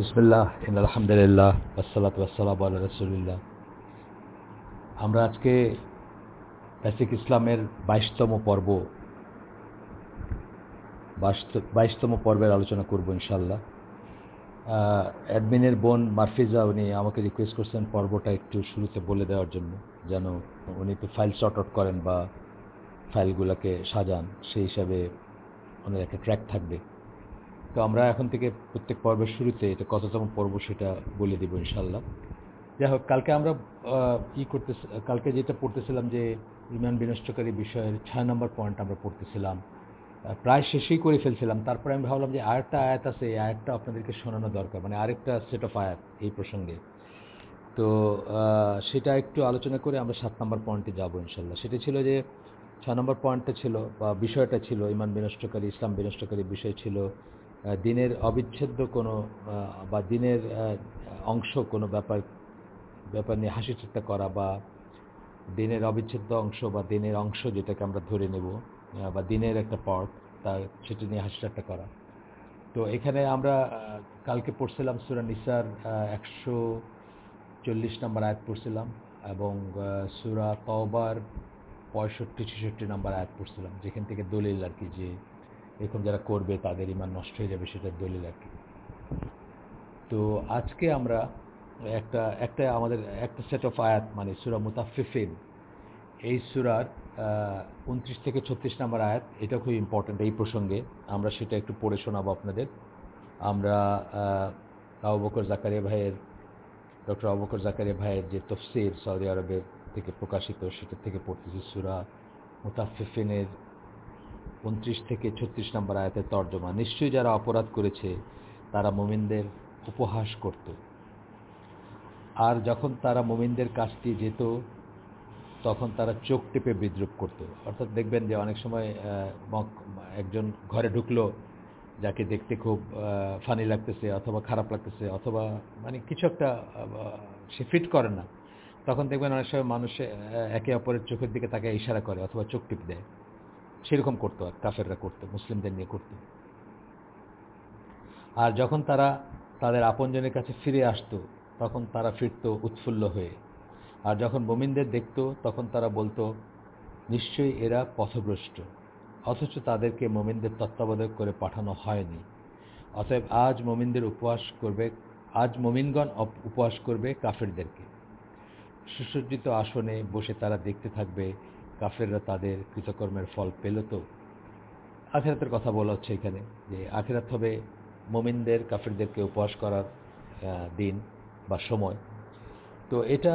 বিসমিল্লাহ আলহামদুলিল্লাহ আসসালাত আসসালাম আল্লাহ রসুলিল্লাহ। আমরা আজকে বেসিক ইসলামের বাইশতম পর্ব বাইশতম পর্বের আলোচনা করব ইনশাল্লাহ অ্যাডমিনের বোন মারফিজা, উনি আমাকে রিকোয়েস্ট করছেন পর্বটা একটু শুরুতে বলে দেওয়ার জন্য, যেন উনি একটু ফাইল শর্ট আউট করেন বা ফাইলগুলোকে সাজান, সেই হিসাবে ওনার একটা ট্র্যাক থাকবে। তো আমরা এখন থেকে প্রত্যেক পর্বের শুরুতে এটা কততম পর্ব সেটা বলে দিব ইনশাল্লাহ যাই হোক, কালকে আমরা ই করতে কালকে যেটা পড়তেছিলাম যে ইমান বিনষ্টকারী বিষয়ের ছয় নম্বর পয়েন্ট আমরা পড়তেছিলাম প্রায় শেষেই করে ফেলছিলাম। তারপরে আমি ভাবলাম যে আরেকটা আয়াত আছে, এই আয়াতটা আপনাদেরকে শোনানো দরকার মানে আরেকটা সেট অফ আয়াত এই প্রসঙ্গে। তো সেটা একটু আলোচনা করে আমরা সাত নম্বর পয়েন্টে যাব ইনশাল্লাহ সেটা ছিল যে ছয় নম্বর পয়েন্টটা ছিল বা বিষয়টা ছিল ইমান বিনষ্টকারী, ইসলাম বিনষ্টকারী বিষয় ছিল দিনের অবিচ্ছেদ্য কোনো বা দিনের অংশ কোনো ব্যাপার ব্যাপার নিয়ে হাসি চিন্তা করা বা দিনের অবিচ্ছেদ্য অংশ বা দিনের অংশ যেটাকে আমরা ধরে নেব বা দিনের একটা পার্ট তার, সেটা নিয়ে হাসি ঠাট্টা করা। তো এখানে আমরা কালকে পড়ছিলাম সুরা নিসার একশো চল্লিশ নম্বর আয়াত পড়ছিলাম এবং সুরা তওবার পঁয়ষট্টি, ছেষট্টি নম্বর আয়াত পড়ছিলাম, যেখান থেকে দলিল আর কি যে এরকম যারা করবে, তাদের ইমান নষ্ট হয়ে যাবে, সেটার দলিল আর কি তো আজকে আমরা একটা একটা আমাদের একটা সেট অফ আয়াত মানে সুরা মুতাফিফিন এই সুরার উনত্রিশ থেকে ছত্রিশ নম্বর আয়াত এটা খুব ইম্পর্ট্যান্ট এই প্রসঙ্গে। আমরা সেটা একটু পড়ে শোনাবো আপনাদের। আমরা আবু বকর জাকারিয়া ভাইয়ের, ডক্টর আবু জাকারিয়া ভাইয়ের যে তফসির সৌদি আরবের থেকে প্রকাশিত সেটা থেকে পড়তেছি সুরা মুতাফিফিনের উনত্রিশ থেকে ছত্রিশ নম্বর আয়াতের তর্জমা। নিশ্চয়ই যারা অপরাধ করেছে, তারা মোমিনদের উপহাস করত। আর যখন তারা মোমিনদের কাছ দিয়ে যেত, তখন তারা চোখ টিপে বিদ্রুপ করত। অর্থাৎ দেখবেন যে অনেক সময় একজন ঘরে ঢুকলো, যাকে দেখতে খুব ফানি লাগতেছে অথবা খারাপ লাগতেছে অথবা মানে কিছু একটা সে ফিট করে না। তখন দেখবেন অনেক সময় মানুষ একে অপরের চোখের দিকে তাকে ইশারা করে অথবা চোখ টিপ দেয়। সেরকম করতো আর কাফেররা করতো, মুসলিমদের নিয়ে করত। আর যখন তারা তাদের আপনজনের কাছে ফিরে আসতো, তখন তারা ফিরত উৎফুল্ল হয়ে। আর যখন মোমিনদের দেখত, তখন তারা বলতো, নিশ্চয়ই এরা পথভ্রষ্ট, অথচ তাদেরকে মোমিনদের তত্ত্বাবধায়ক করে পাঠানো হয়নি। অতএব আজ মোমিনদের উপহাস করবে, আজ মোমিনগণ উপহাস করবে কাফেরদেরকে। সুসজ্জিত আসনে বসে তারা দেখতে থাকবে কাফেররা তাদের কৃতকর্মের ফল পেল তো? আখেরাতের কথা বলা হচ্ছে এখানে যে আখেরাত হবে মোমিনদের, কাফেরদেরকে উপহাস করার দিন বা সময়। তো এটা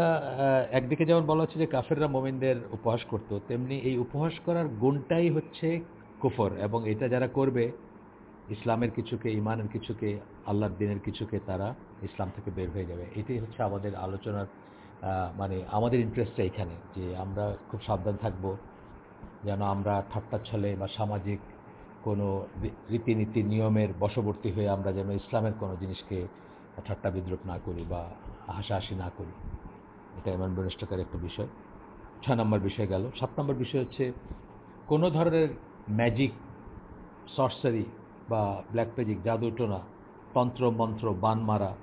একদিকে যেমন বলা হচ্ছে যে কাফেররা মোমিনদের উপহাস করতো, তেমনি এই উপহাস করার গুণটাই হচ্ছে কুফর এবং এটা যারা করবে, ইসলামের কিছুকে ইমানের কিছুকে, আল্লাহর দিনের কিছুকে তারা ইসলাম থেকে বের হয়ে যাবে। এটাই হচ্ছে আমাদের আলোচনার মানে আমাদের ইন্টারেস্টটা এখানে, যে আমরা খুব সাবধান থাকব, যেন আমরা ঠাট্টা ছলে বা সামাজিক কোনো রীতিনীতি, নিয়মের বশবর্তী হয়ে আমরা যেন ইসলামের কোনো জিনিসকে ঠাট্টা বিদ্রুপ না করি বা হাসাহাসি না করি। এটা এমন বিনষ্টকার একটা বিষয়। ছয় নম্বর বিষয় গেল। সাত নম্বর বিষয় হচ্ছে, কোনো ধরনের ম্যাজিক সর্সারি বা ব্ল্যাক ম্যাজিক জাদুটোনা তন্ত্র মন্ত্র বান মারা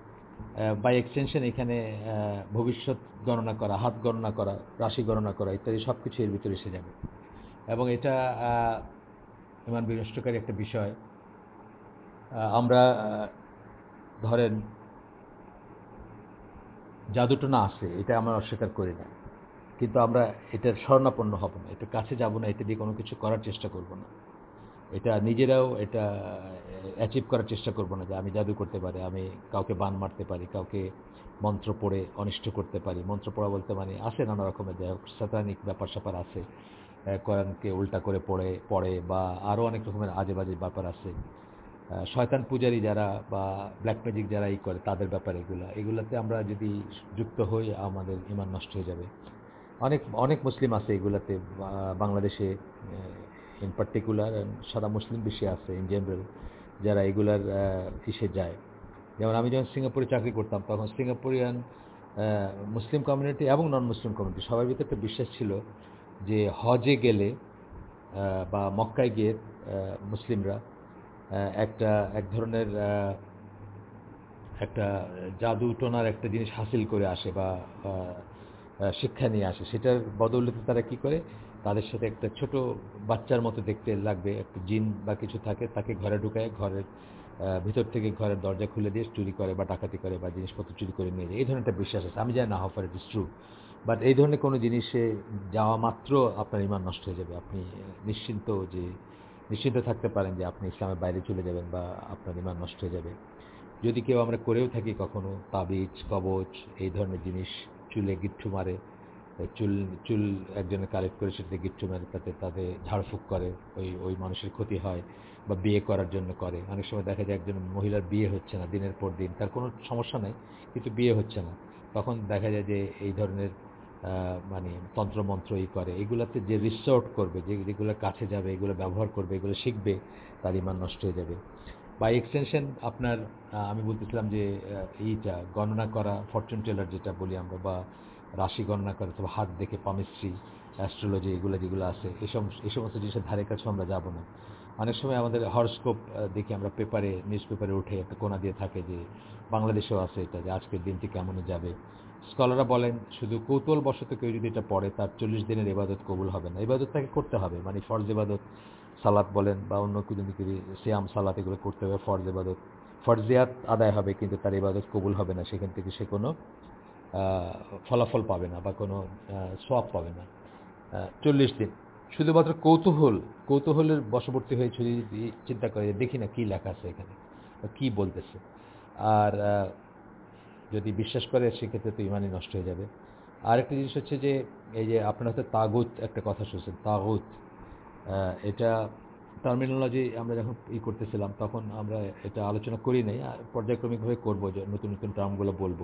বাই এক্সটেনশন এখানে ভবিষ্যৎ গণনা করা, হাত গণনা করা, রাশি গণনা করা ইত্যাদি সব কিছু এর ভিতরে এসে যাবে। এবং এটা ইমান বিনষ্টকারী একটা বিষয়। আমরা ধরেন জাদুটনা আসে এটা আমরা অস্বীকার করি না। কিন্তু আমরা এটার স্বর্ণাপন্ন হব না এটা কাছে যাব না, এটা দিয়ে কোনো কিছু করার চেষ্টা করব না। এটা নিজেরাও এটা অ্যাচিভ করার চেষ্টা করব না যে আমি জাদু করতে পারি, আমি কাউকে বান মারতে পারি, কাউকে মন্ত্র পড়ে অনিষ্ট করতে পারি। মন্ত্র পড়া বলতে মানে আছে নানা রকমের, যাই হোক সাতানিক ব্যাপার স্যাপার আছে কোরআনকে উল্টা করে পড়ে পড়ে বা আরও অনেক রকমের আজে বাজে ব্যাপার আছে। শয়তান পূজারী যারা বা ব্ল্যাক ম্যাজিক যারা এই করে, তাদের ব্যাপার এগুলো। এগুলাতে আমরা যদি যুক্ত হই, আমাদের ইমান নষ্ট হয়ে যাবে। অনেক অনেক মুসলিম আছে এগুলাতে বাংলাদেশে ইন পার্টিকুলার সারা মুসলিম বেশি আছে ইন জেনারেল যারা এগুলার ইসে যায়। যেমন আমি যখন সিঙ্গাপুরে চাকরি করতাম, তখন সিঙ্গাপুরিয়ান মুসলিম কমিউনিটি এবং নন মুসলিম কমিউনিটি সবার ভিতরে একটা বিশ্বাস ছিল যে হজে গেলে বা মক্কায় গিয়ে মুসলিমরা একটা, এক ধরনের একটা জাদু টোনার একটা জিনিস হাসিল করে আসে বা শিক্ষা নিয়ে আসে। সেটার বদৌলতে তারা কি করে? তাদের সাথে একটা ছোট বাচ্চার মতো দেখতে লাগবে, একটা জিন বা কিছু থাকে, তাকে ঘরে ঢুকায়, ঘরের ভিতর থেকে ঘরের দরজা খুলে দিয়ে চুরি করে বা ডাকাতি করে বা জিনিসপত্র চুরি করে নিয়ে যায় এই ধরনের একটা বিশ্বাস আছে। আমি জানি না হাফার ইট ইস ট্রু বাট এই ধরনের কোনো জিনিসে যাওয়া মাত্র আপনার ইমান নষ্ট হয়ে যাবে। আপনি নিশ্চিন্ত যে, নিশ্চিন্ত থাকতে পারেন যে আপনি ইসলামের বাইরে চলে যাবেন বা আপনার ইমান নষ্ট হয়ে যাবে। যদি কেউ আমরা করেও থাকি কখনো, তাবিজ, কবচ, এই ধরনের জিনিস, চুলে গিট্টু মারে চুল চুল একজনে কালেক্ট করে সেটাতে গিট্টু মারে তাতে তাদের ঝাড়ফুঁক করে, ওই ওই মানুষের ক্ষতি হয় বা বিয়ে করার জন্য করে। অনেক সময় দেখা যায় একজন মহিলার বিয়ে হচ্ছে না দিনের পর দিন, তার কোনো সমস্যা নেই, কিন্তু বিয়ে হচ্ছে না। তখন দেখা যায় যে এই ধরনের মানে তন্ত্রমন্ত্র ই করে। এগুলাতে যে রিসর্ট করবে, যে, যেগুলো কাছে যাবে, এগুলো ব্যবহার করবে, এগুলো শিখবে, তার ইমান নষ্ট হয়ে যাবে। বা এক্সটেনশন আপনার আমি বলতেছিলাম যে এইটা, গণনা করা ফরচুন টেলার যেটা বলি আমরা, বা রাশি গণনা করা, অথবা হাত দেখে পামিস্ট্রি, অ্যাস্ট্রোলজি, এগুলো যেগুলো আছে এই সমস্ত জিনিসের ধারে কাছে আমরা যাব না। অনেক সময় আমাদের হরস্কোপ দেখি আমরা পেপারে, নিউজ পেপারে উঠে একটা কোনা দিয়ে থাকে যে বাংলাদেশেও আছে এটা, যে আজকের দিনটি কেমন যাবে। স্কলাররা বলেন, শুধু কৌতূহল বশত কেউ যদি এটা পড়ে, তার চল্লিশ দিনের ইবাদত কবুল হবে না। ইবাদত তাকে করতে হবে মানে ফরজ ইবাদত সালাত বলেন, বা অন্য কিছু কোনো সিয়াম, সালাত এগুলো করতে হবে, ফরজ ইবাদত ফরজিয়াত আদায় হবে, কিন্তু তার ইবাদত কবুল হবে না, সেখান থেকে সে কোনো ফলাফল পাবে না বা কোনো সব পাবে না। চল্লিশ দিন। শুধুমাত্র কৌতূহল, কৌতূহলের বশবর্তী হয়ে যদি চিন্তা করে দেখি না কী লেখা আছে এখানে কী বলতেছে। আর যদি বিশ্বাস করে সেক্ষেত্রে তো ইমানই নষ্ট হয়ে যাবে। আরেকটা জিনিস হচ্ছে যে, এই যে আপনার হয়তো তাগুত একটা কথা শুনছেন, তাগুত এটা টার্মিনোলজি আমরা যখন ই করতেছিলাম তখন আমরা এটা আলোচনা করি নাই পর্যায়ক্রমিকভাবে করব যে নতুন নতুন টার্মগুলো বলব।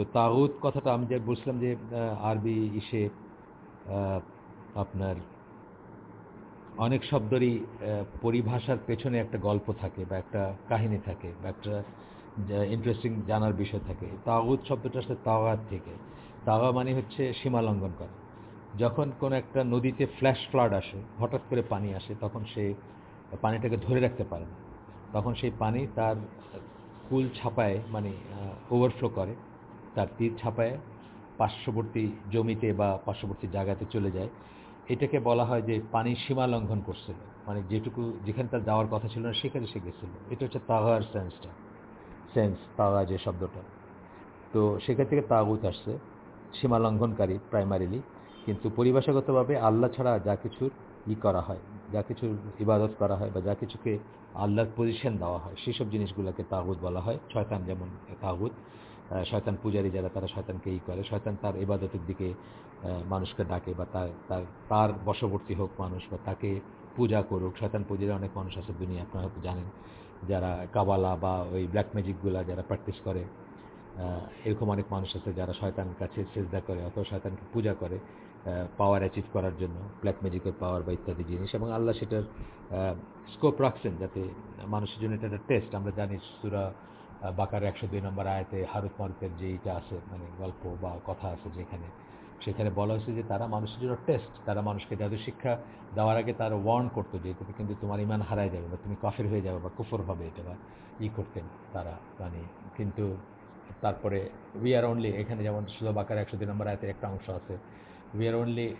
তো তাগুত কথাটা আমি যে বলছিলাম যে আরবি ইসে আপনার অনেক শব্দেরই পরিভাষার পেছনে একটা গল্প থাকে বা একটা কাহিনী থাকে বা একটা ইন্টারেস্টিং জানার বিষয় থাকে। তাগুত শব্দটা আসলে তাওয়াত থেকে। তাওয়া মানে হচ্ছে সীমা লঙ্ঘন করা। যখন কোনো একটা নদীতে ফ্ল্যাশ ফ্লাড আসে, হঠাৎ করে পানি আসে, তখন সে পানিটাকে ধরে রাখতে পারে না। তখন সেই পানি তার কুল ছাপায় মানে ওভারফ্লো করে। তার তীর ছাপায় পার্শ্ববর্তী জমিতে বা পার্শ্ববর্তী জায়গাতে চলে যায়। এটাকে বলা হয় যে পানি সীমা লঙ্ঘন করছিল। মানে যেটুকু যেখানে তার যাওয়ার কথা ছিল না, সেখানে সে গেছিল। এটা হচ্ছে তাগার সেন্সটা। সেন্স তাগা যে শব্দটা। তো সেখান থেকে তাগুত আসছে, সীমা লঙ্ঘনকারী প্রাইমারিলি কিন্তু পরিভাষাগতভাবে আল্লাহ ছাড়া যা কিছুর ই করা হয়, যা কিছুর ইবাদত করা হয় বা যা কিছুকে আল্লাহর পজিশন দেওয়া হয়, সেসব জিনিসগুলোকে তাগুত বলা হয়। শয়তান যেমন তাগুত। শয়তান পূজারী যারা, তারা শয়তানকে ই করে। শয়তান তার ইবাদতের দিকে মানুষকে ডাকে বা তার তার তার বশবর্তী হোক মানুষ বা তাকে পূজা করুক। শয়তান পূজারী অনেক মানুষ আছে দুনিয়া, আপনারা হয়তো জানেন। যারা কাবালা বা ওই ব্ল্যাক ম্যাজিকগুলা যারা প্র্যাকটিস করে এরকম অনেক মানুষ আছে যারা শয়তানের কাছে চেষ্টা করে অথবা শয়তানকে পূজা করে পাওয়ার অ্যাচিভ করার জন্য ব্ল্যাক ম্যাজিকের পাওয়ার বা ইত্যাদি জিনিস। এবং আল্লাহ সেটার স্কোপ রাখছেন যাতে মানুষের জন্য এটা একটা টেস্ট আমরা জানি সুরা বাকার একশো দুই নম্বর আয়তে হারুত মারুতের যেইটা আছে মানে গল্প বা কথা আছে যেখানে, সেখানে বলা হয়েছে যে তারা মানুষের জন্য টেস্ট তারা মানুষকে জাদু শিক্ষা দেওয়ার আগে তারা ওয়ার্ন করতো যে তুমি কিন্তু তোমার ইমান হারাই যাবে বা তুমি কফের হয়ে যাবে বা কুফর হবে এটা বা ই করতেন তারা মানে কিন্তু তারপরে উই আর অনলি এখানে যেমন সুলভ আকার একশো দুই নম্বর আয়তের একটা অংশ আছে we are only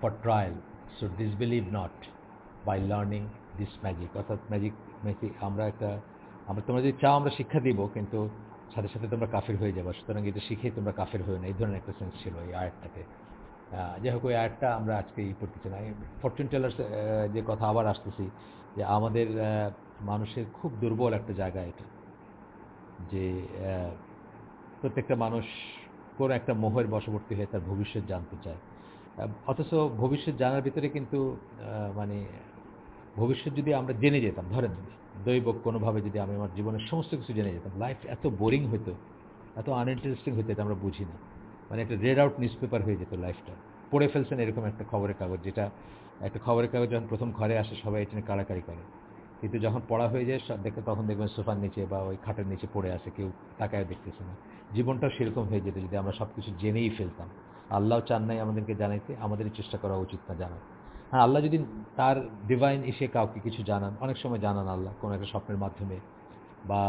for trial so disbelieve not by learning this magic অর্থাৎ ম্যাজিক ম্যাজিক আমরা একটা আমরা তোমরা যদি চাও, আমরা শিক্ষা দিব, কিন্তু সাথে সাথে তোমরা কাফের হয়ে যাবে। সুতরাং এটা শিখে তোমরা কাফের হয়ে না এই ধরনের একটা সেন্স ছিল এই আয়াতটাতে। যাই হোক, ওই আয়াতটা আমরা আজকে ই করতেছি না। ফরচুন টেলার্স যে কথা আবার আসতেছি, যে আমাদের মানুষের খুব দুর্বল একটা জায়গা এটা। যে প্রত্যেকটা মানুষ কোনো একটা মোহের বশবর্তী হয়ে তার ভবিষ্যৎ জানতে চায়। অথচ ভবিষ্যৎ জানার ভিতরে কিন্তু মানে ভবিষ্যৎ যদি আমরা জেনে যেতাম, ধরেন দৈব কোনোভাবে যদি আমি আমার জীবনের সমস্ত কিছু জেনে যেতাম লাইফ এত বোরিং হতো এত আনইন্টারেস্টিং হতো এটা আমরা বুঝি না। মানে একটা রেড আউট নিউজ পেপার হয়ে যেত লাইফটা পড়ে ফেলছেন এরকম একটা খবরের কাগজ, যেটা একটা খবরের কাগজ যখন প্রথম ঘরে আসে, সবাই এটা কাড়াকাড়ি করে। কিন্তু যখন পড়া হয়ে যায় দেখে তখন দেখবেন সোফার নিচে বা ওই খাটের নিচে পড়ে আসে কেউ তাকায় দেখতেছে না। জীবনটাও সেরকম হয়ে যেত যদি আমরা সব কিছু জেনেই ফেলতাম। আল্লাহ চান নাই আমাদেরকে জানাইতে, আমাদেরই চেষ্টা করা উচিত না জানার। হ্যাঁ আল্লাহ যদি তার ডিভাইন এসে কাউকে কিছু জানান অনেক সময় জানান আল্লাহ কোনো একটা স্বপ্নের মাধ্যমে বা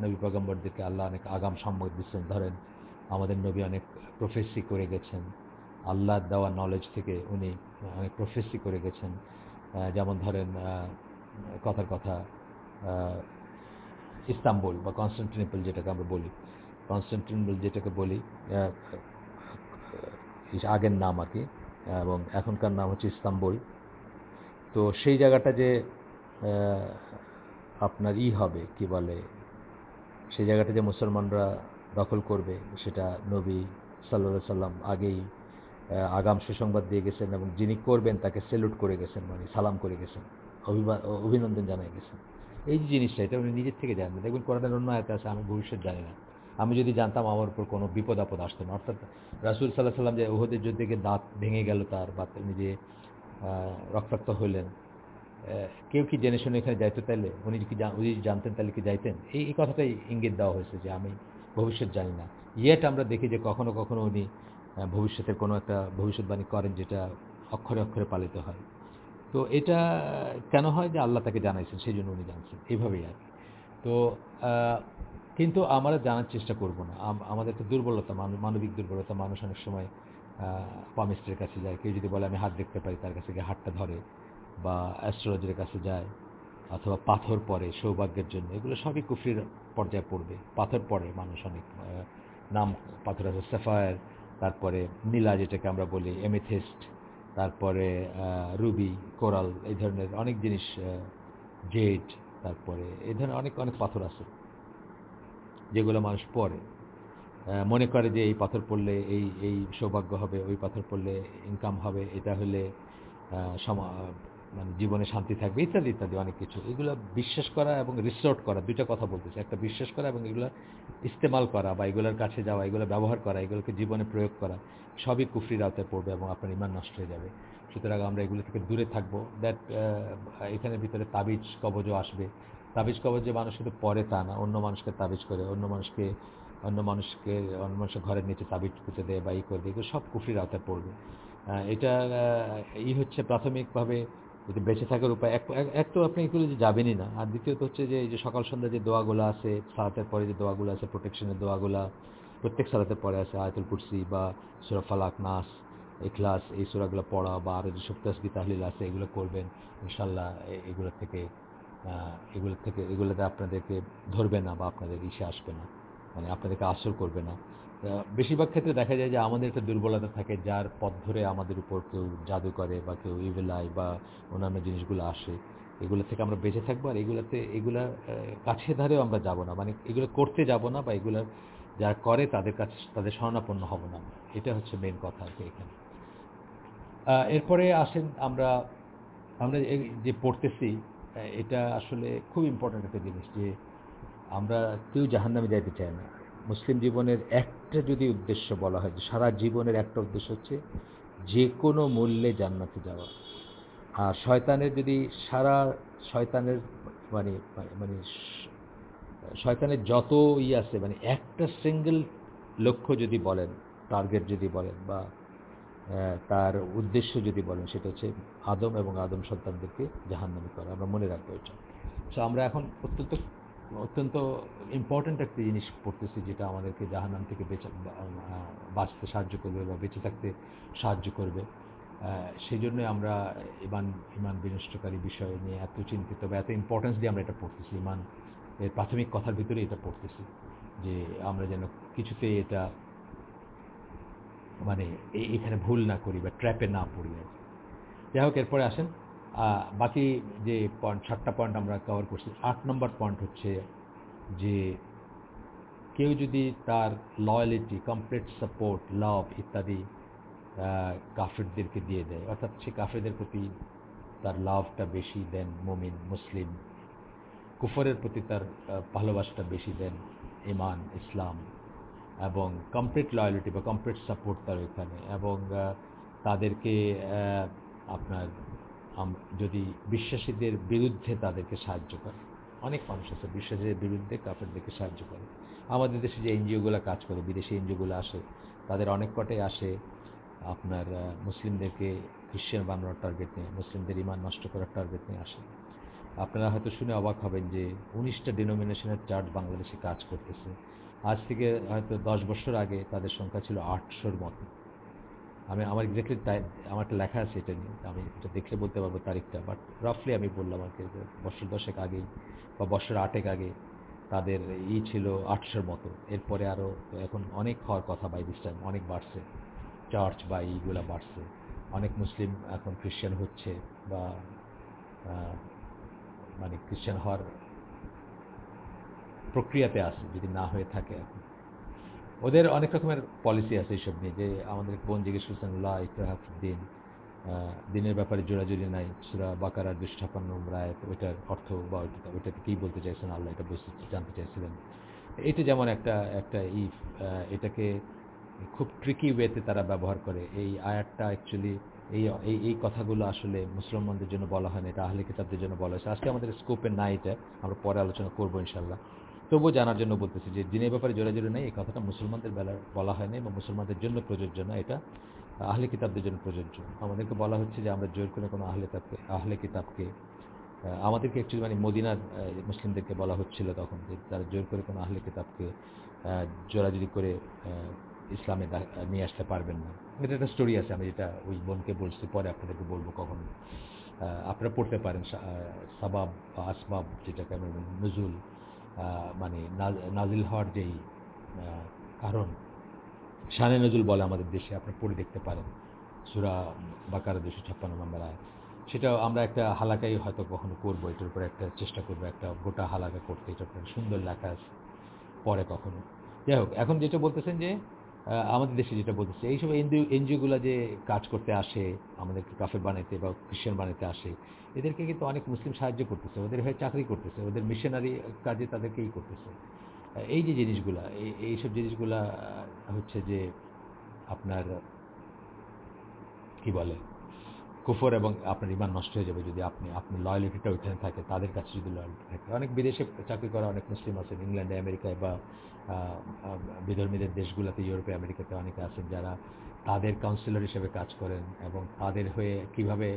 নবী পয়গম্বরদেরকে আল্লাহ অনেক আগাম সম্মত দিচ্ছেন ধরেন আমাদের নবী অনেক প্রফেসি করে গেছেন আল্লাহ দেওয়া নলেজ থেকে উনি অনেক প্রফেসি করে গেছেন যেমন ধরেন কথার কথা ইস্তাম্বুল বা কনস্টান্টিনোপল যেটাকে আমরা বলি কনস্টান্টিনোপল যেটাকে বলি আগের নাম আর কি এবং এখনকার নাম হচ্ছে ইস্তাম্বুল। তো সেই জায়গাটা যে আপনার ই হবে, কি বলে, সেই জায়গাটা যে মুসলমানরা দখল করবে, সেটা নবী সাল্লা সাল্লাম আগেই আগাম সুসংবাদ দিয়ে গেছেন এবং যিনি করবেন তাকে সেলুট করে গেছেন মানে সালাম করে গেছেন অভিনন্দন জানিয়ে গেছেন। এই যে জিনিসটা, এটা উনি নিজের থেকে জানেন দেখবেন কোরআনের অন্য আয়তে আছে, আমি ভবিষ্যৎ জানি না। আমি যদি জানতাম আমার উপর কোনো বিপদ আপদ আসতো না। অর্থাৎ রাসুল সাল্লাহ সাল্লাম যে ওহদের যুদ্ধে গিয়ে দাঁত ভেঙে গেল, তার বা তিনি যে রক্তাক্ত হইলেন কেউ কি জেনে শুনে এখানে যাইতো তাইলে? উনি কি উনি জানতেন তাহলে কি যাইতেন? এই এই কথাটাই ইঙ্গিত দেওয়া হয়েছে যে আমি ভবিষ্যৎ জানি না। ইয়েট আমরা দেখি যে কখনো কখনো উনি ভবিষ্যতের কোনো একটা ভবিষ্যৎবাণী করেন যেটা অক্ষরে অক্ষরে পালিত হয়। তো এটা কেন হয় যে আল্লাহ তাকে জানাইছেন, সেই জন্য উনি জানছেন। এইভাবেই আর। তো কিন্তু আমরা জানার চেষ্টা করব না। আম- আমাদের তো দুর্বলতা মানব- মানবিক দুর্বলতা মানুষ অনেক সময় পামিস্টের কাছে যায়। কেউ যদি বলে, আমি হাত দেখতে পারি, তার কাছে গিয়ে হাতটা ধরে, বা অ্যাস্ট্রোলজির কাছে যায়, অথবা পাথর পড়ে সৌভাগ্যের জন্য। এগুলো সবই কুফরির পর্যায়ে পড়বে। পাথর পড়ে মানুষ অনেক নাম, পাথর আছে, সাফায়ার, তারপরে নীলা যেটাকে আমরা বলি, এমেথেস্ট, তারপরে রুবি, কোরাল, এই ধরনের অনেক জিনিস জেড, তারপরে এই ধরনের অনেক অনেক পাথর আছে। যেগুলো মানুষ পড়ে। মনে করে যে এই পাথর পড়লে এই এই সৌভাগ্য হবে, ওই পাথর পড়লে ইনকাম হবে, এটা হলে মানে জীবনে শান্তি থাকবে, ইত্যাদি ইত্যাদি অনেক কিছু। এগুলো বিশ্বাস করা এবং রিসোর্ট করা, দুইটা কথা বলতেছে। একটা বিশ্বাস করা এবং এগুলো ইস্তেমাল করা বা এগুলোর কাছে যাওয়া, এগুলো ব্যবহার করা, এগুলোকে জীবনে প্রয়োগ করা, সবই কুফরির আওতায় পড়বে এবং আপনার ইমান নষ্ট হয়ে যাবে। সুতরাং আমরা এগুলো থেকে দূরে থাকব। দ্যাট এখানের ভিতরে তাবিজ, কবজও আসবে। তাবিজ কবজ যে মানুষ কিন্তু পরে তা না, অন্য মানুষকে তাবিজ করে, অন্য মানুষকে অন্য মানুষকে, অন্য মানুষের ঘরের নিচে তাবিজ পুঁতে দেয় বা ই করে দেয় সব কুফরির আওতায় পড়বে। এটা ই হচ্ছে প্রাথমিকভাবে যদি বেঁচে থাকার উপায়, এক তো আপনি এগুলো যে যাবেনই না, আর দ্বিতীয়ত হচ্ছে যে, এই যে সকাল সন্ধ্যা যে দোয়াগুলো আছে, সালাতের পরে যে দোয়াগুলো আছে প্রোটেকশনের দোয়াগুলা, প্রত্যেক সালাতের পরে আছে, আয়তুল কুরসি বা সুরা ফালাক, নাস এখলাস এই সুরাগুলো পড়া বা আরও যে সপ্তাহী তাহলিল আছে, এগুলো করবেন ইনশাল্লাহ এগুলোর থেকে এগুলো থেকে, এগুলোতে আপনাদেরকে ধরবে না বা আপনাদের ইসে আসবে না মানে আপনাদেরকে আসর করবে না। বেশিরভাগ ক্ষেত্রে দেখা যায় যে আমাদের একটা দুর্বলতা থাকে যার পথ ধরে আমাদের উপর কেউ জাদু করে বা কেউ ইভেলাই বা অন্যান্য জিনিসগুলো আসে। এগুলো থেকে আমরা বেঁচে থাকব আর এগুলোতে, এগুলা কাছে ধারেও আমরা যাব না। মানে এগুলো করতে যাব না বা এগুলো যারা করে তাদের কাছে, তাদের শরণাপন্ন হব না। এটা হচ্ছে মেন কথা আর কি এখানে। এরপরে আসেন আমরা আমরা যে পড়তেছি এটা আসলে খুব ইম্পর্ট্যান্ট একটা জিনিস যে আমরা কেউ জাহান্নামে যাইতে চাই না। মুসলিম জীবনের একটা যদি উদ্দেশ্য বলা হয়, যে সারা জীবনের একটা উদ্দেশ্য হচ্ছে যে কোনো মূল্যে জান্নাতে যাওয়া। আর শয়তানের যদি সারা শয়তানের মানে মানে শয়তানের যত ই আছে মানে একটা সিঙ্গেল লক্ষ্য যদি বলেন টার্গেট যদি বলেন বা তার উদ্দেশ্য যদি বলেন, সেটা হচ্ছে আদম এবং আদম সন্তানদেরকে জাহান্নামী করা। আমরা মনে রাখব এটা। সো আমরা এখন অত্যন্ত অত্যন্ত ইম্পর্ট্যান্ট একটা জিনিস পড়তেছি যেটা আমাদেরকে জাহান্নাম থেকে বেঁচে বাঁচতে সাহায্য করবে বা বেঁচে থাকতে সাহায্য করবে। সেই জন্য আমরা ইমান ইমান বিনষ্টকারী বিষয় নিয়ে এত চিন্তিত বা এত ইম্পর্টেন্স দিয়ে আমরা এটা পড়তেছি। ইমান এর প্রাথমিক কথার ভিতরে এটা পড়তেছি যে আমরা যেন কিছুতেই এটা মানে এখানে ভুল না করি বা ট্র্যাপে না পড়ি আর। যাই হোক এরপরে আসেন বাকি যে পয়েন্ট সাতটা পয়েন্ট আমরা কভার করছি, আট নম্বর পয়েন্ট হচ্ছে যে কেউ যদি তার লয়ালিটি কমপ্লিট সাপোর্ট লাভ ইত্যাদি কাফেরদেরকে দিয়ে দেয়, অর্থাৎ সে কাফেরদের প্রতি তার লাভটা বেশি দেন মুমিন, মুসলিম, কুফরের প্রতি তার ভালোবাসাটা বেশি দেন ইমান, ইসলাম এবং কমপ্লিট লয়ালিটি বা কমপ্লিট সাপোর্ট তার ওইখানে এবং তাদেরকে আপনার যদি বিশ্বাসীদের বিরুদ্ধে তাদেরকে সাহায্য করে। অনেক মানুষ আছে বিশ্বাসীদের বিরুদ্ধে কাফেরদেরকে সাহায্য করে। আমাদের দেশে যে এনজিওগুলো কাজ করে, বিদেশি এনজিওগুলো আসে, তাদের অনেক কটাই আসে। আপনার মুসলিমদেরকে খ্রিশ্চান বানানোর টার্গেট নিয়ে, মুসলিমদের ইমান নষ্ট করার টার্গেট নিয়ে আসে। আপনারা হয়তো শুনে অবাক হবেন যে উনিশটা ডিনোমিনেশনের চার্চ বাংলাদেশে কাজ করতেছে। আজ থেকে হয়তো দশ বছর আগে তাদের সংখ্যা ছিল আটশোর মতো। আমি, আমার এক্স্যাক্টলি তাই, আমার একটা লেখা আছে এটা নিয়ে, আমি এটা দেখলে বলতে পারব তারিখটা বাট রাফলি আমি বললাম আর কি বছর দশেক আগেই বা বছর আটেক আগে তাদের ই ছিল আটশোর মতো। এরপরে আরও এখন অনেক হওয়ার কথা বাই দিস টাইম অনেক বাড়ছে। চার্চ বা ইগুলা বাড়ছে। অনেক মুসলিম এখন খ্রিশ্চান হচ্ছে বা মানে খ্রিশ্চান হওয়ার প্রক্রিয়াতে আছে যদি না হয়ে থাকে এখন ওদের অনেক রকমের পলিসি আছে এইসব নিয়ে যে আমাদের বোন জিজ্ঞেস করছেন লা ইকরাহ দিন দিনের ব্যাপারে জোড়াজুড়ি নাই, সুরা বাকারার দুশো ছাপ্পান্ন আয়াত, ওইটার অর্থ বা ওইটা, ওইটাতে কী বলতে চাইছেন, আল্লাহ, এটা বুঝতে জানতে চাইছিলেন। এটা যেমন একটা একটা ই এটাকে খুব ট্রিকি ওয়েতে তারা ব্যবহার করে। এই আয়াতটা অ্যাকচুয়ালি এই এই কথাগুলো আসলে মুসলমানদের জন্য বলা হয় না এটা আহলে কিতাবদের জন্য বলা হয়েছে। আজকে আমাদের স্কোপে নাই এটা, আমরা পরে আলোচনা করব ইনশাল্লাহ তবুও জানার জন্য বলতেছি যে দিনের ব্যাপারে জোরাজোরি নেই এই কথাটা মুসলমানদের বেলা বলা হয়নি বা মুসলমানদের জন্য প্রযোজ্য না এটা আহলে কিতাবদের জন্য প্রযোজ্য। আমাদেরকে বলা হচ্ছে যে আমরা জোর করে কোনো আহলে কিতাবকে আহলে কিতাবকে আমাদেরকে অ্যাকচুয়ালি মানে মদিনার মুসলিমদেরকে বলা হচ্ছিল তখন যে তারা জোর করে কোনো আহলে কিতাবকে জোরাজুরি করে ইসলামে নিয়ে আসতে পারবেন না। এটা একটা স্টোরি আছে আমি যেটা ওই বোনকে বলছি পরে আপনাদেরকে বলব কখন। আপনারা পড়তে পারেন সাবাব বা আসবাব যেটাকে বলি, নজুল। মানে নাজিল হওয়ার যেই কারণ, শানে নজুল বলে আমাদের দেশে আপনি পড়ে দেখতে পারেন। সুরা বাকারা দুশো ছাপ্পান্ন নম্বর আয় সেটা আমরা একটা হালাকাই হয়তো কখনো করব, এটার উপরে একটা চেষ্টা করব, একটা গোটা হালাকা করতে, এটা সুন্দর লেখা পরে কখনো। যাই হোক, এখন যেটা বলতেছেন যে আমাদের দেশে যেটা বলতেছে এইসব এনজিও, এনজিওগুলো যে কাজ করতে আসে, আমাদেরকে কাফের বানাইতে বা খ্রিস্টান বানাইতে আসে, এদেরকে কিন্তু অনেক মুসলিম সাহায্য করতেছে, ওদের হয়ে চাকরি করতেছে, ওদের মিশনারি কাজে তাদেরকেই করতেছে। এই যে জিনিসগুলা এই এইসব জিনিসগুলা হচ্ছে যে আপনার, কি বলে? কুফর এবং আপনার ইমান নষ্ট হয়ে যাবে যদি আপনি আপনি লয়ালিটিটা ওইখানে থাকে, তাদের কাছে যদি লয়ালিটি থাকে। অনেক বিদেশে চাকরি করা অনেক মুসলিম আছেন, ইংল্যান্ডে, আমেরিকায় বা বিধর্মীদের দেশগুলোতে, ইউরোপে, আমেরিকাতে অনেকে আছেন যারা তাদের কাউন্সিলর হিসেবে কাজ করেন এবং তাদের হয়ে কীভাবে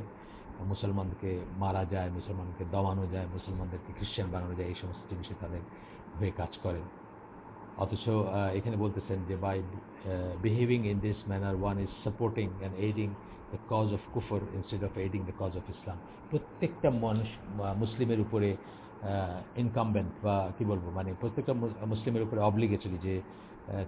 মুসলমানকে মারা যায়, মুসলমানকে দমানো যায়, মুসলমানদেরকে খ্রিস্টান বানানো যায়, এই সমস্ত জিনিসে তাদের হয়ে কাজ করেন। অথচ এখানে বলতেছেন যে by behaving in this manner one is supporting and aiding the cause of কুফর instead of aiding the cause of Islam প্রত্যেকটা মানুষ আহ, মুসলিমের উপরে ইনকামবেন্ট বা কি বলব মানে প্রত্যেকটা মু- মুসলিমের উপরে অব্লিগেটরি যে আহ,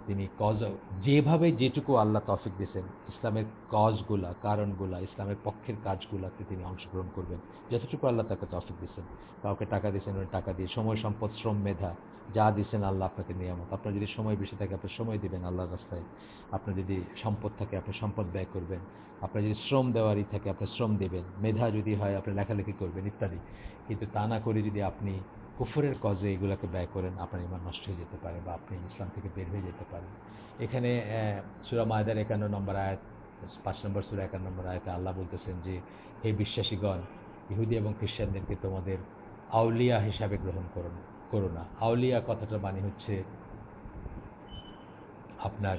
তিনি কজ যেভাবে যেটুকু আল্লাহ তফিক দিয়েছেন, ইসলামের কজগুলা কারণগুলা ইসলামের পক্ষের কাজগুলাতে তিনি অংশগ্রহণ করবেন। যতটুকু আল্লাহ তাকে তফিক দিয়েছেন, কাউকে টাকা দিয়েছেন, উনি টাকা দিয়ে, সময়, সম্পদ, শ্রম, মেধা, যা দিয়েছেন আল্লাহ আপনাকে নিয়ামত। আপনার যদি সময় বেশি থাকে, আপনি সময় দিবেন আল্লাহর রাস্তায়। আপনার যদি সম্পদ থাকে, আপনি সম্পদ ব্যয় করবেন। আপনার যদি শ্রম দেওয়ারই থাকে, আপনি শ্রম দেবেন। মেধা যদি হয়, আপনি লেখালেখি করবেন, ইত্যাদি। কিন্তু তা না করে যদি আপনি কুফরের কজে এগুলোকে ব্যয় করেন, আপনার ইমান নষ্ট হয়ে যেতে পারে বা আপনি ইসলাম থেকে বের হয়ে যেতে পারেন। এখানে সূরা মায়দার একান্ন নম্বর আয়াত, পাঁচ নম্বর সুরা একান্ন নম্বর আয়াতে আল্লাহ বলতেছেন যে, হে বিশ্বাসীগণ, ইহুদি এবং খ্রিস্টানদেরকে তোমাদের আউলিয়া হিসাবে গ্রহণ করো না করো না। আউলিয়া কথাটা মানে হচ্ছে আপনার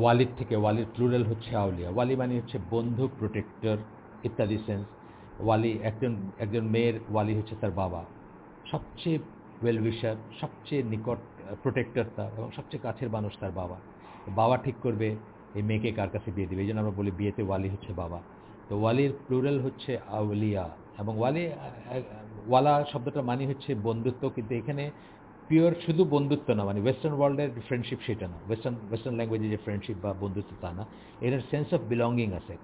ওয়ালিদ থেকে ওয়ালির প্লুরাল হচ্ছে আউলিয়া। ওয়ালি মানে হচ্ছে বন্ধু, প্রোটেক্টর, ইত্যাদি সেন্স ওয়ালি, একজন একজন মেয়ের ওয়ালি হচ্ছে তার বাবা। সবচেয়ে ওয়েল উইশার সবচেয়ে নিকট প্রোটেক্টর তার এবং সবচেয়ে কাছের মানুষ তার বাবা। বাবা ঠিক করবে, এই মেয়েকে কার কাছে বিয়ে দেবে? এই জন্য আমরা বলি বিয়েতে ওয়ালি হচ্ছে বাবা। তো ওয়ালির প্লুরাল হচ্ছে আউলিয়া এবং ওয়ালি ওয়ালা শব্দটা মানে হচ্ছে বন্ধুত্ব, কিন্তু এখানে পিওর শুধু বন্ধুত্ব না মানে ওয়েস্টার্ন ওয়ার্ল্ডের ফ্রেন্ডশিপ সেটা না। ওয়েস্টার্ন ওয়েস্টার্ন ল্যাঙ্গুয়েজে যে ফ্রেন্ডশিপ বা বন্ধুত্ব তা না। এটার সেন্স অফ বিলঙ্গিং আছে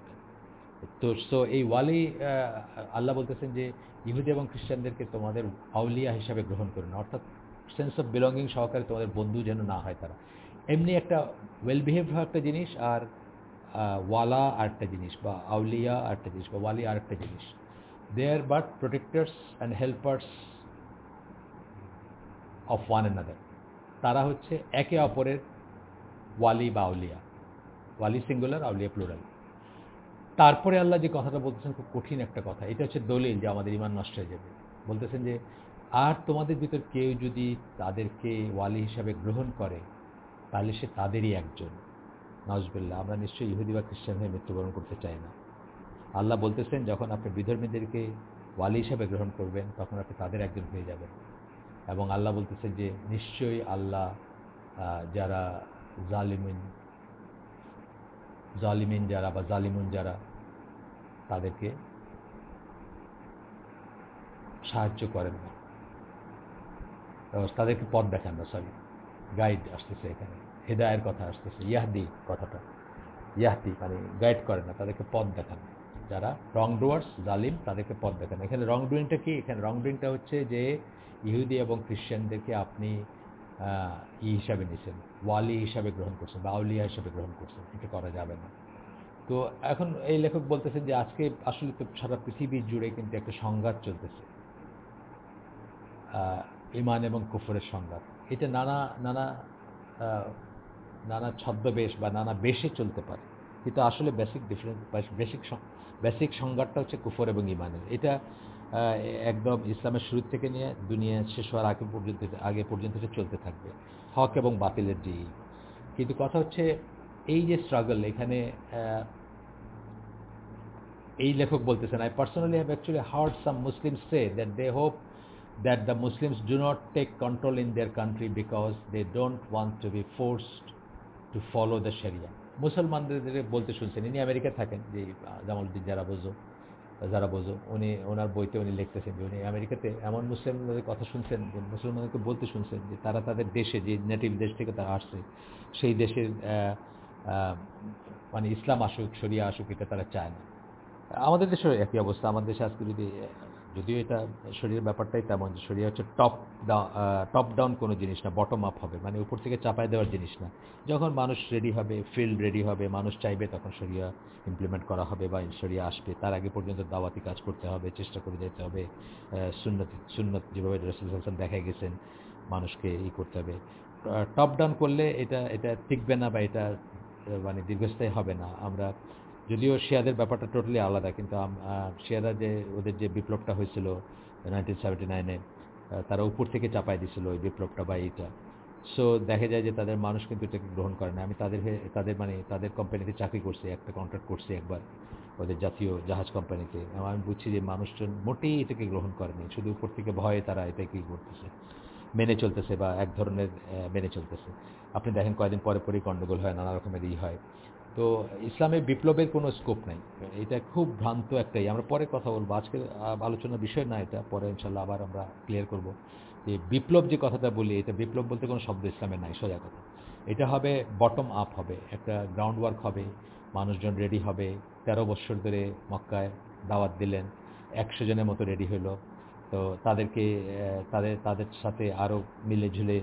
তো সো এই ওয়ালি আল্লাহ বলতেছেন যে, ইহুদি এবং খ্রিস্টানদেরকে তোমাদের আউলিয়া হিসাবে গ্রহণ করুন অর্থাৎ সেন্স অফ বিলঙ্গিং সহকারে তোমাদের বন্ধু যেন না হয় তারা। এমনি একটা ওয়েল বিহেভ একটা জিনিস আর ওয়ালা আরেকটা জিনিস বা আউলিয়া আরেকটা জিনিস বা ওয়ালি আরেকটা জিনিস। They are but protectors and helpers of one another তারা হচ্ছে একে অপরের ওয়ালি বা আউলিয়া। ওয়ালি সিঙ্গুলার আউলিয়া প্লুরাল তারপরে আল্লাহ যে কথাটা বলতেছেন, খুব কঠিন একটা কথা। এটা হচ্ছে দলিল যে আমাদের ইমান নষ্ট হয়ে যাবে। বলতেছেন যে, আর তোমাদের ভিতর কেউ যদি তাদেরকে ওয়ালি হিসাবে গ্রহণ করে, তাহলে সে তাদেরই একজন। নজবুল্লাহ আমরা নিশ্চয়ই ইহুদি বা খ্রিস্টান হয়ে মৃত্যুবরণ করতে চাই না। আল্লাহ বলতেছেন, যখন আপনি বিধর্মীদেরকে ওয়ালি হিসাবে গ্রহণ করবেন, তখন আপনি তাদের একজন হয়ে যাবেন। এবং আল্লাহ বলতেছেন যে, নিশ্চয়ই আল্লাহ যারা জালিমিন জালিমিন যারা বা জালিমুন যারা তাদেরকে সাহায্য করেন না। তাদেরকে পথ দেখান না সরি গাইড আসতেছে এখানে, হেদায়ের কথা আসতেছে, ইয়াহদি কথাটা, ইয়াহদি মানে গাইড করে না, তাদেরকে পথ দেখান। যারা রং ডুয়ার্স জালিম, তাদেরকে পথ দেখান। এখানে রং ডুইংটা কি? এখানে রং ডুইংটা হচ্ছে যে ইহুদি এবং খ্রিশ্চানদেরকে আপনি ই হিসাবে নিছেন, ওয়ালি হিসাবে গ্রহণ করছেন বা আউলিয়া হিসাবে গ্রহণ করছেন, এটা করা যাবে না। তো এখন এই লেখক বলতেছেন যে আজকে আসলে তো সারা পৃথিবী জুড়ে কিন্তু একটা সংঘাত চলতেছে। ইমান এবং কুফরের সংঘাত। এটা নানা নানা নানা ছদ্মবেশ বা নানা বেশে চলতে পারে। কিন্তু আসলে বেসিক ডিফারেন্স বেসিক বেসিক সংঘাতটা হচ্ছে কুফর এবং ইমানের এটা একদম ইসলামের শুরু থেকে নিয়ে দুনিয়া শেষ হওয়ার আগে পর্যন্ত আগে পর্যন্ত চলতে থাকবে। হক এবং বাতিলের যে কিন্তু কথা হচ্ছে এই যে স্ট্রাগল এখানে এই লেখক বলতেছেন I personally have actually heard some Muslim say that they hope that the Muslims do not take control in their country because they don't want to be forced to follow the Sharia. মুসলমানদের বলতে শুনছেন, ইনি America থাকেন, যে জামালউদ্দিন যারা বোঝো যারা বোঝো, উনি, ওনার বইতে উনি লিখতেছেন যে উনি আমেরিকাতে এমন মুসলিমদের কথা শুনছেন যে, মুসলমানদেরকে বলতে শুনছেন যে তারা তাদের দেশে, যে নেটিভ দেশ থেকে তারা আসছে, সেই দেশের মানে ইসলাম আসুক, শরিয়া আসুক, এটা তারা চায় না আমাদের দেশেও একই অবস্থা। আমাদের দেশে আজকে যদি, যদিও এটা শরীরের ব্যাপারটাই তেমন, শরীর হচ্ছে টপ টপ ডাউন কোনো জিনিস না বটম আপ হবে। মানে উপর থেকে চাপায় দেওয়ার জিনিস না। যখন মানুষ রেডি হবে ফিল্ড রেডি হবে, মানুষ চাইবে, তখন শরিয়া ইমপ্লিমেন্ট করা হবে বা শরিয়া আসবে। তার আগে পর্যন্ত দাওয়াতি কাজ করতে হবে, চেষ্টা করে যেতে হবে। সুন্নত সুন্নত যেভাবে রসুল দেখা গেছেন, মানুষকে ই করতে হবে। টপ ডাউন করলে এটা এটা টিকবে না বা এটা মানে দীর্ঘস্থায়ী হবে না। আমরা যদিও শিয়াদের ব্যাপারটা টোটালি আলাদা, কিন্তু শিয়ারা যে, ওদের যে বিপ্লবটা হয়েছিল নাইনটিন সেভেন্টি নাইনে তারা উপর থেকে চাপাই দিছিল ওই বিপ্লবটা বা এইটা। সো দেখা যায় যে তাদের মানুষ কিন্তু এটাকে গ্রহণ করে না। আমি তাদের তাদের মানে তাদের কোম্পানিতে চাকরি করছি, একটা কন্ট্রাক্ট করছি একবার ওদের জাতীয় জাহাজ কোম্পানিতে আমি বুঝছি যে মানুষজন মোটেই এটাকে গ্রহণ করেনি শুধু উপর থেকে ভয়ে তারা এটাকে করতেছে। মেনে চলতেছে বা এক ধরনের মেনে চলতেছে। আপনি দেখেন কয়েকদিন পরে পরেই গণ্ডগোল হয়, নানা রকমের ই হয়। তো ইসলামের বিপ্লবের কোনো স্কোপ নাই। এটা খুব ভ্রান্ত একটাই। আমরা পরে কথা বলব। আজকের আলোচনার বিষয় না এটা। পরে ইনশাল্লাহ আবার আমরা ক্লিয়ার করব যে বিপ্লব যে কথাটা বলি, এটা বিপ্লব বলতে কোনো শব্দ ইসলামের নাই, সোজা কথা। এটা হবে বটম আপ হবে, একটা গ্রাউন্ড ওয়ার্ক হবে, মানুষজন রেডি হবে। তেরো বছর ধরে মক্কায় দাওয়াত দিলেন, একশো জনের মতো রেডি হলো। তো তাদেরকে তাদের তাদের সাথে আরও মিলে ঝুলে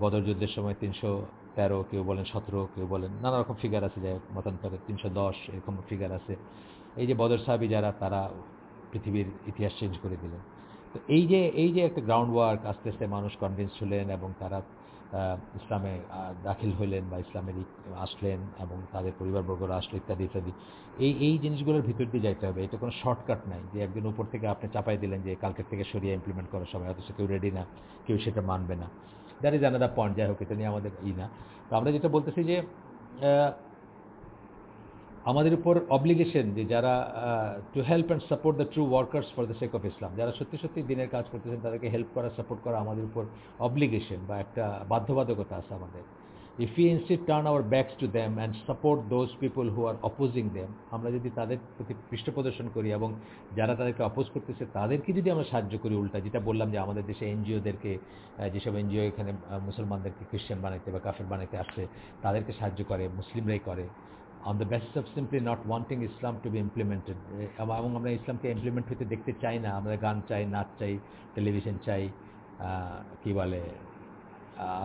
বদর যুদ্ধের সময় তিনশো তেরো, কেউ বলেন সতেরো, কেউ বলেন নানা রকম ফিগার আছে, যাই হোক, মতান্তরে তিনশো দশ এরকম ফিগার আছে। এই যে বদর সাহাবি যারা, তারা পৃথিবীর ইতিহাস চেঞ্জ করে দিলেন। তো এই যে এই যে একটা গ্রাউন্ড ওয়ার্ক আস্তে আস্তে মানুষ কনভিন্স হলেন এবং তারা ইসলামে দাখিল হইলেন বা ইসলামের আসলেন এবং তাদের পরিবারবর্গরা আসলো ইত্যাদি ইত্যাদি। এই এই জিনিসগুলোর ভিতর দিয়ে যাইতে হবে। এটা কোনো শর্টকাট নাই যে একদিন উপর থেকে আপনি চাপাই দিলেন যে কালকের থেকে সরিয়ে ইমপ্লিমেন্ট করার সময়, অথচ কেউ রেডি না, কেউ সেটা মানবে না। দ্যাট ইজ আনাদা পয়েন্ট যাই হোক, এটা নিয়ে আমাদের ই না। তো আমরা যেটা বলতেছি যে আমাদের উপর অব্লিগেশন যে যারা to help and support the true workers for the sake of Islam যারা সত্যি সত্যি দিনের কাজ করতেছেন, তাদেরকে হেল্প করা সাপোর্ট করা আমাদের উপর অব্লিগেশন বা একটা বাধ্যবাধকতা আছে আমাদের। If you instead turn our backs to them and support those people who are opposing them আমরা যদি তাদের প্রতি পৃষ্ঠ প্রদর্শন করি এবং যারা তাদেরকে অপোজ করতেছে, তাদেরকে যদি আমরা সাহায্য করি উল্টা, যেটা বললাম যে আমাদের দেশে এনজিওদেরকে যেসব এনজিও এখানে মুসলমানদেরকে খ্রিস্টান বানাইতে বা কাফের বানাইতে আসছে, তাদেরকে সাহায্য করে, মুসলিমরাই করে। On the basis of simply not wanting Islam to be implemented এবং আমরা ইসলামকে ইমপ্লিমেন্ট হতে দেখতে চাই না, আমরা গান চাই, নাচ চাই টেলিভিশন চাই কি বলে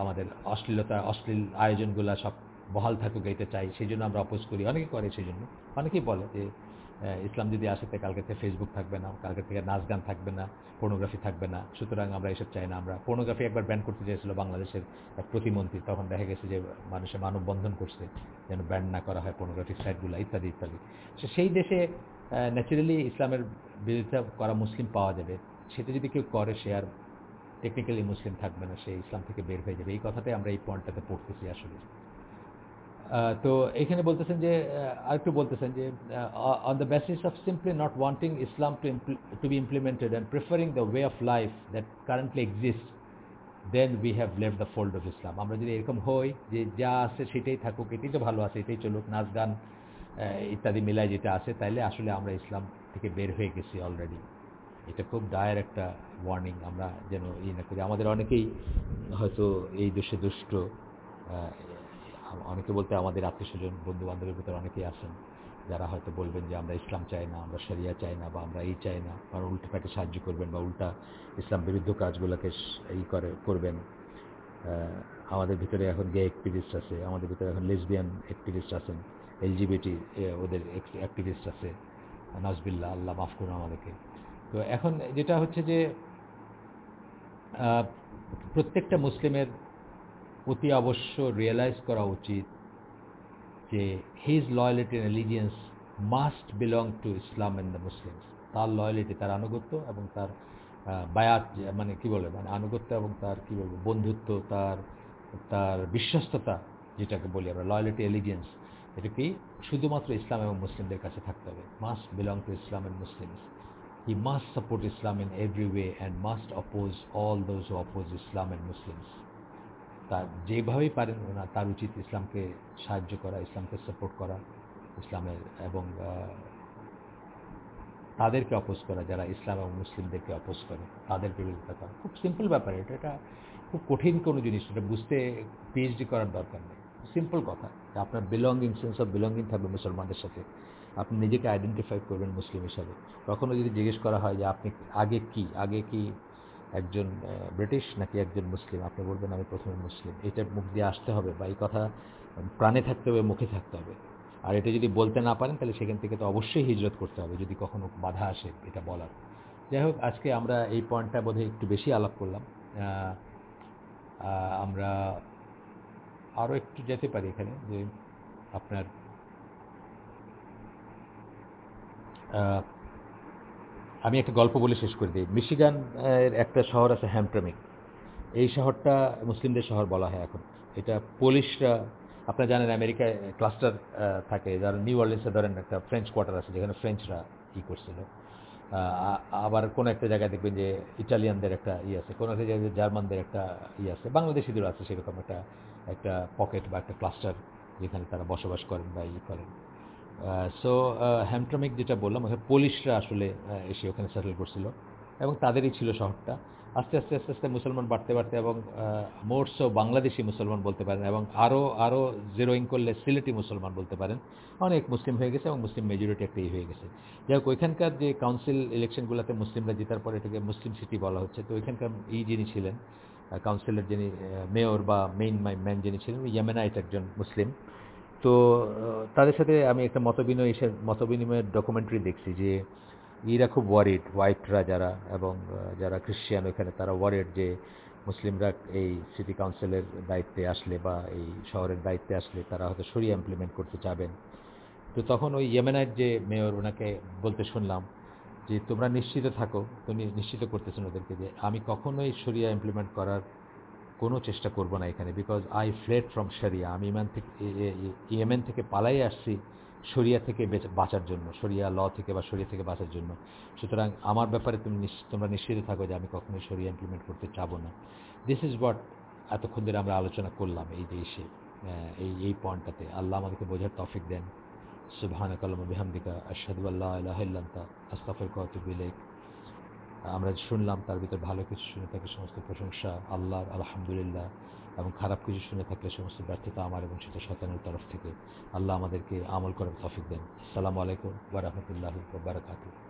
আমাদের অশ্লীলতা, অশ্লীল আয়োজনগুলো সব বহাল থাকুক এটা চাই সেই জন্য আমরা অপোজ করি। অনেকে করে সেই জন্য অনেকেই বলে যে ইসলাম যদি আসে তাই কালকে থেকে ফেসবুক থাকবে না, কালকে থেকে নাচ গান থাকবে না পর্নোগ্রাফি থাকবে না। সুতরাং আমরা এসব চাই না। আমরা পর্নোগ্রাফি একবার ব্যান করতে চেয়েছিল বাংলাদেশের এক প্রতিমন্ত্রী, তখন দেখা গেছে যে মানুষের মানববন্ধন করছে, যেন ব্যান না করা হয় পর্নোগ্রাফিক সাইটগুলো ইত্যাদি ইত্যাদি। সেই দেশে ন্যাচারালি ইসলামের বিরোধিতা করা মুসলিম পাওয়া যাবে। সেটা যদি কেউ করে, সে আর টেকনিক্যালি মুসলিম থাকবে না, সে ইসলাম থেকে বের হয়ে যাবে। এই কথাটাই আমরা এই পয়েন্টটাতে পড়তেছি আসলে। তো এখানে বলতেছেন যে আরেকটু বলতেছেন যে on the basis of simply not wanting Islam to to be implemented and preferring the way of life that currently exist then we have Lev the fold of Islam আমরা যদি এরকম হই যে যা আছে সেটাই থাকুক, এটাই তো ভালো আছে, এটাই চলুক, নাচ গান ইত্যাদি মিলায় যেটা আছে, তাইলে আসলে আমরা ইসলাম থেকে বের হয়ে গেছি অলরেডি এটা খুব ডায়ের একটা ওয়ার্নিং আমরা যেন ই না করি। আমাদের অনেকেই হয়তো এই দোষে দুষ্ট অনেকে বলতে আমাদের আত্মীয় স্বজন বন্ধু বান্ধবের ভিতরে অনেকেই আসেন যারা হয়তো বলবেন যে আমরা ইসলাম চাই না, আমরা শরিয়া চাই না বা আমরা এই চাই না বা উল্টো তাকে সাহায্য করবেন বা উল্টা ইসলাম বিরুদ্ধ কাজগুলোকে এই করে, করবেন। আমাদের ভিতরে এখন গে অ্যাক্টিভিস্ট আছে, আমাদের ভিতরে এখন লেসবিয়ান অ্যাক্টিভিস্ট আছেন এলজিবিটি ওদের অ্যাক্টিভিস্ট আছে। নাজবিল্লা আল্লাহ মাফ করুন আমাদেরকে। তো এখন যেটা হচ্ছে যে প্রত্যেকটা মুসলিমের অতি অবশ্য রিয়েলাইজ করা উচিত যে his loyalty and allegiance must belong to Islam and the Muslims তার লয়ালিটি তার আনুগত্য এবং তার বায়াত মানে কি বলে মানে আনুগত্য এবং তার কি বলব, বন্ধুত্ব, তার তার বিশ্বস্ততা যেটাকে বলি আমরা লয়ালিটি এলিজিয়েন্স এটা কি শুধুমাত্র ইসলাম এবং মুসলিমদের কাছে থাকতে হবে। Must belong to Islam and Muslims he must support Islam in every way and must oppose all those who oppose Islam and Muslims তার যেভাবেই পারেন না, তার উচিত ইসলামকে সাহায্য করা, ইসলামকে সাপোর্ট করা, ইসলামের এবং তাদেরকে অপোজ করা, যারা ইসলাম এবং মুসলিমদেরকে অপোজ করে, তাদের বিরোধিতা করা। খুব সিম্পল ব্যাপার এটা এটা খুব কঠিন কোনো জিনিস, এটা বুঝতে পিএইচডি করার দরকার নেই। সিম্পল কথা আপনার বিলঙ্গিং সেন্স অফ বিলঙ্গিং থাকবে মুসলমানদের সাথে। আপনি নিজেকে আইডেন্টিফাই করবেন মুসলিম হিসাবে। কখনো যদি জিজ্ঞেস করা হয় যে আপনি আগে কি? আগে কি একজন ব্রিটিশ নাকি একজন মুসলিম? আপনি বলবেন, আমি প্রথমে মুসলিম। এটা মুখ দিয়ে আসতে হবে বা এই কথা প্রাণে থাকতে হবে, মুখে থাকতে হবে। আর এটা যদি বলতে না পারেন, তাহলে সেখান থেকে তো অবশ্যই হিজরত করতে হবে, যদি কখনো বাধা আসে এটা বলার। যাই হোক, আজকে আমরা এই পয়েন্টটা বোধহয় একটু বেশি আলাপ করলাম। আমরা আরও একটু যেতে পারি এখানে যে আপনার আমি একটা গল্প বলে শেষ করে দিই। মিশিগান, এর একটা শহর আছে হ্যামট্রামিক। এই শহরটা মুসলিমদের শহর বলা হয় এখন। এটা পুলিশরা, আপনারা জানেন আমেরিকায় ক্লাস্টার থাকে। যারা নিউ অর্লিন্সে ধরেন একটা ফ্রেঞ্চ কোয়ার্টার আছে, যেখানে ফ্রেঞ্চরা ই করছিল। আবার কোনো একটা জায়গায় দেখবেন যে ইটালিয়ানদের একটা ই আছে, কোনো একটা জায়গায় জার্মানদের একটা ই আছে, বাংলাদেশিদেরও আছে সেরকম একটা একটা পকেট বা একটা ক্লাস্টার যেখানে তারা বসবাস করেন বা ই করেন। সো হ্যামট্রামিক যেটা বললাম, ওখানে পুলিশরা আসলে এসে ওখানে সেটেল করছিল এবং তাদেরই ছিল শহরটা। আস্তে আস্তে আস্তে আস্তে মুসলমান বাড়তে বাড়তে এবং মোটসও বাংলাদেশি মুসলমান বলতে পারেন এবং আরও আরও জিরোইং করলে সিলেটি মুসলমান বলতে পারেন। অনেক মুসলিম হয়ে গেছে এবং মুসলিম মেজরিটি একটাই হয়ে গেছে। যাই হোক, ওইখানকার যে কাউন্সিল ইলেকশনগুলোতে মুসলিমরা জেতার পরে এটাকে মুসলিম সিটি বলা হচ্ছে। তো ওইখানকার ই যিনি ছিলেন কাউন্সিলের যিনি মেয়র বা মেইন ম্যান যিনি ছিলেন ইয়েমেনাইট একজন মুসলিম তো তাদের সাথে আমি একটা মতবিনিময় এসে- মতবিনিময়ের ডকুমেন্টারি দেখছি যে ইরা খুব ওয়ারিড হোয়াইটরা যারা এবং যারা খ্রিশ্চিয়ান ওইখানে তারা ওয়ারিড যে মুসলিমরা এই সিটি কাউন্সিলের দায়িত্বে আসলে বা এই শহরের দায়িত্বে আসলে তারা হয়তো সরিয়ে ইমপ্লিমেন্ট করতে চাবেন। তো তখন ওই ইয়েমেনাইট যে মেয়র ওনাকে বলতে শুনলাম যে, তোমরা নিশ্চিত থাকো, তুমি নিশ্চিত করতেছেন ওদেরকে যে আমি কখনোই সরিয়া ইমপ্লিমেন্ট করার কোনো চেষ্টা করব না এখানে বিকজ আই ফ্লেড ফ্রম শরিয়া আমি ইমান থেকে ইয়েমেন থেকে পালাই আসছি শরিয়া থেকে বাঁচার জন্য, শরিয়া ল থেকে বা শরিয়া থেকে বাঁচার জন্য। সুতরাং আমার ব্যাপারে তুমি তোমরা নিশ্চিত থাকো যে আমি কখনোই শরিয়া ইমপ্লিমেন্ট করতে চাবো না। দিস ইজ হোয়াট এতক্ষণ ধরে আমরা আলোচনা করলাম এই দেশে এই এই পয়েন্টটাতে। আল্লাহ আমাদেরকে বোঝার তফিক দেন। সুবহানাক আল্লাহুম্মা বিহামদিকা। আশহাদু আল্লা ইলাহা ইল্লা আস্তাগফিরুকা আমরা শুনলাম তার ভিতর ভালো কিছু শুনে থাকলে সমস্ত প্রশংসা আল্লাহর, আলহামদুলিল্লাহ। এবং খারাপ কিছু শুনে থাকলে সমস্ত ব্যর্থতা আমার এবং সেটা শতানের তরফ থেকে আল্লাহ আমাদেরকে আমল করার তফিক দেন। সালামু আলাইকুম বরহমতুল্লাহ বারাকাতু